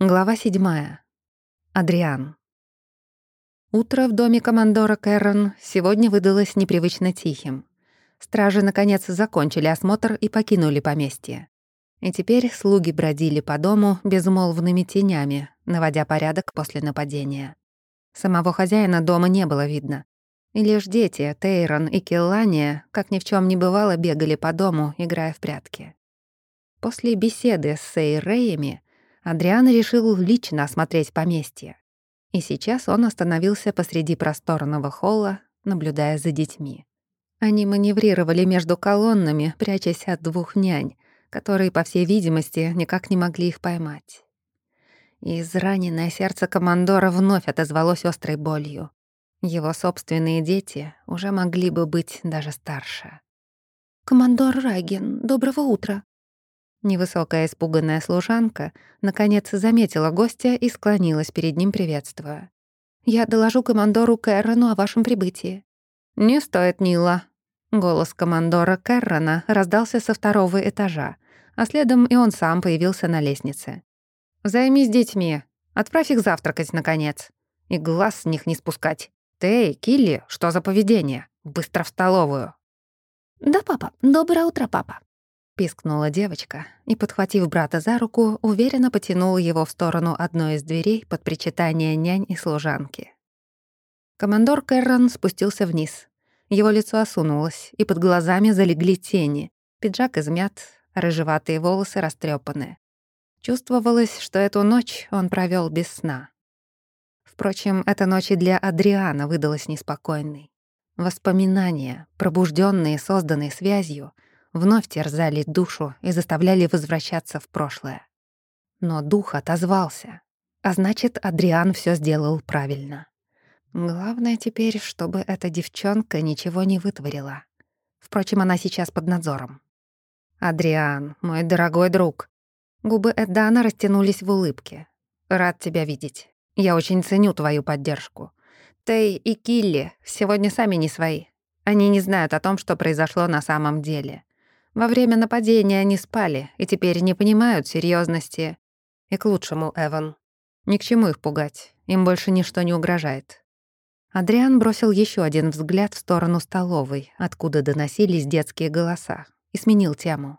Глава седьмая. Адриан. Утро в доме командора Кэррон сегодня выдалось непривычно тихим. Стражи, наконец, закончили осмотр и покинули поместье. И теперь слуги бродили по дому безмолвными тенями, наводя порядок после нападения. Самого хозяина дома не было видно. И лишь дети, Тейрон и Келлания, как ни в чем не бывало, бегали по дому, играя в прятки. После беседы с Сейреями Адриан решил лично осмотреть поместье. И сейчас он остановился посреди просторного холла, наблюдая за детьми. Они маневрировали между колоннами, прячась от двух нянь, которые, по всей видимости, никак не могли их поймать. Израненное сердце командора вновь отозвалось острой болью. Его собственные дети уже могли бы быть даже старше. «Командор Райген, доброго утра!» Невысокая испуганная служанка наконец заметила гостя и склонилась перед ним, приветствуя. «Я доложу командору Кэррону о вашем прибытии». «Не стоит, Нила». Голос командора Кэррона раздался со второго этажа, а следом и он сам появился на лестнице. «Займись детьми. Отправь их завтракать, наконец. И глаз с них не спускать. Ты, Килли, что за поведение? Быстро в столовую». «Да, папа. Доброе утро, папа» пискнула девочка и, подхватив брата за руку, уверенно потянула его в сторону одной из дверей под причитание нянь и служанки. Командор Кэррон спустился вниз. Его лицо осунулось, и под глазами залегли тени. Пиджак измят, рыжеватые волосы растрепаны. Чувствовалось, что эту ночь он провел без сна. Впрочем, эта ночь и для Адриана выдалась неспокойной. Воспоминания, пробужденные созданной связью — вновь терзали душу и заставляли возвращаться в прошлое. Но дух отозвался, а значит, Адриан все сделал правильно. Главное теперь, чтобы эта девчонка ничего не вытворила. Впрочем, она сейчас под надзором. «Адриан, мой дорогой друг». Губы Эдана растянулись в улыбке. «Рад тебя видеть. Я очень ценю твою поддержку. Тей и Килли сегодня сами не свои. Они не знают о том, что произошло на самом деле. Во время нападения они спали и теперь не понимают серьезности. И к лучшему, Эван. Ни к чему их пугать, им больше ничто не угрожает. Адриан бросил еще один взгляд в сторону столовой, откуда доносились детские голоса, и сменил тему.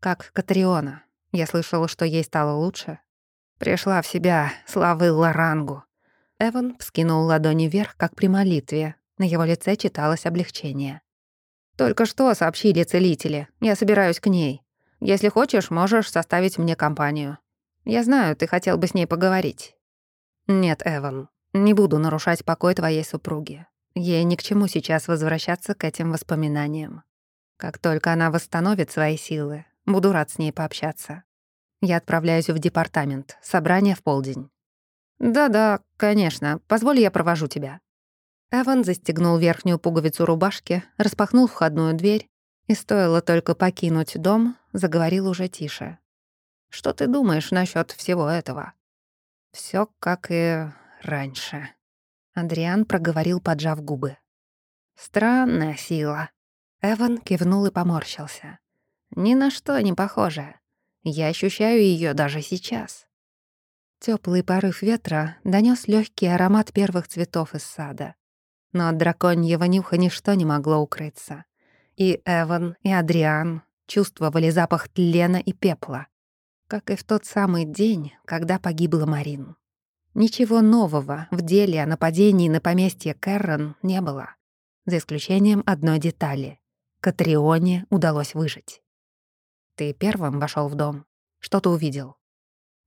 Как Катриона. Я слышал, что ей стало лучше. Пришла в себя, славы Лорангу. Эван вскинул ладони вверх, как при молитве. На его лице читалось облегчение. «Только что сообщили целители. Я собираюсь к ней. Если хочешь, можешь составить мне компанию. Я знаю, ты хотел бы с ней поговорить». «Нет, Эван, не буду нарушать покой твоей супруги. Ей ни к чему сейчас возвращаться к этим воспоминаниям. Как только она восстановит свои силы, буду рад с ней пообщаться. Я отправляюсь в департамент. Собрание в полдень». «Да-да, конечно. Позволь, я провожу тебя». Эван застегнул верхнюю пуговицу рубашки, распахнул входную дверь и, стоило только покинуть дом, заговорил уже тише. «Что ты думаешь насчет всего этого?» Все как и раньше», — Адриан проговорил, поджав губы. «Странная сила». Эван кивнул и поморщился. «Ни на что не похожая. Я ощущаю ее даже сейчас». Теплый порыв ветра донес легкий аромат первых цветов из сада но от драконьего нюха ничто не могло укрыться. И Эван, и Адриан чувствовали запах тлена и пепла, как и в тот самый день, когда погибла Марин. Ничего нового в деле о нападении на поместье Кэррон не было, за исключением одной детали. Катрионе удалось выжить. «Ты первым вошел в дом. Что ты увидел?»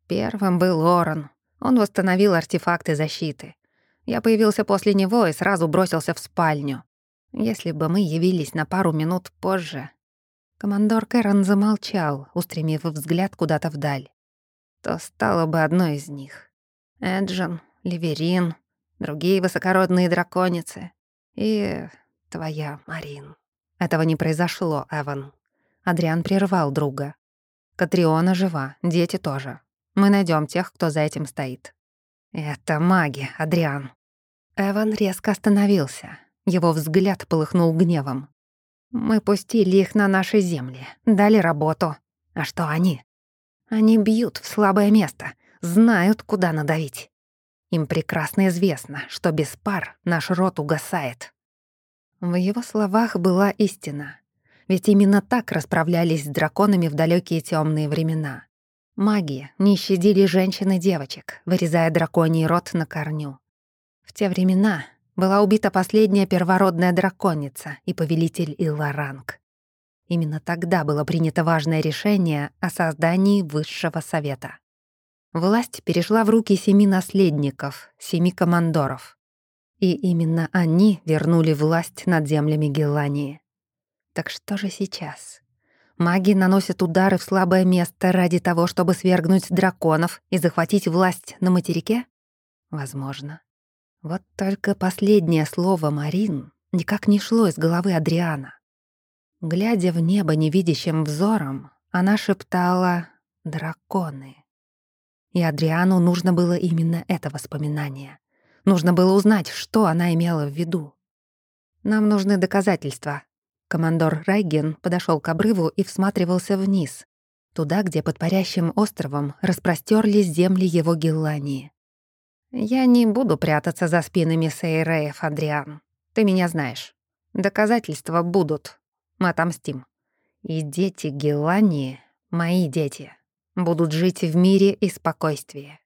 Первым был Лорен. Он восстановил артефакты защиты. Я появился после него и сразу бросился в спальню. Если бы мы явились на пару минут позже... Командор Кэрон замолчал, устремив взгляд куда-то вдаль. То стало бы одной из них. Эджин, Ливерин, другие высокородные драконицы и твоя Марин. Этого не произошло, Эван. Адриан прервал друга. Катриона жива, дети тоже. Мы найдем тех, кто за этим стоит. Это маги, Адриан. Эван резко остановился. Его взгляд полыхнул гневом. «Мы пустили их на наши земли, дали работу. А что они? Они бьют в слабое место, знают, куда надавить. Им прекрасно известно, что без пар наш род угасает. В его словах была истина. Ведь именно так расправлялись с драконами в далекие темные времена. Маги не щадили женщин и девочек, вырезая драконий род на корню. В те времена была убита последняя первородная драконица и повелитель Илларанг. Именно тогда было принято важное решение о создании Высшего Совета. Власть перешла в руки семи наследников, семи командоров. И именно они вернули власть над землями Гелании. Так что же сейчас? Маги наносят удары в слабое место ради того, чтобы свергнуть драконов и захватить власть на материке? Возможно. Вот только последнее слово «Марин» никак не шло из головы Адриана. Глядя в небо невидящим взором, она шептала «драконы». И Адриану нужно было именно это воспоминание. Нужно было узнать, что она имела в виду. «Нам нужны доказательства». Командор Райген подошел к обрыву и всматривался вниз, туда, где под парящим островом распростерлись земли его Геллании. «Я не буду прятаться за спинами Сейреев, Адриан. Ты меня знаешь. Доказательства будут. Мы отомстим. И дети Гелании, мои дети, будут жить в мире и спокойствии.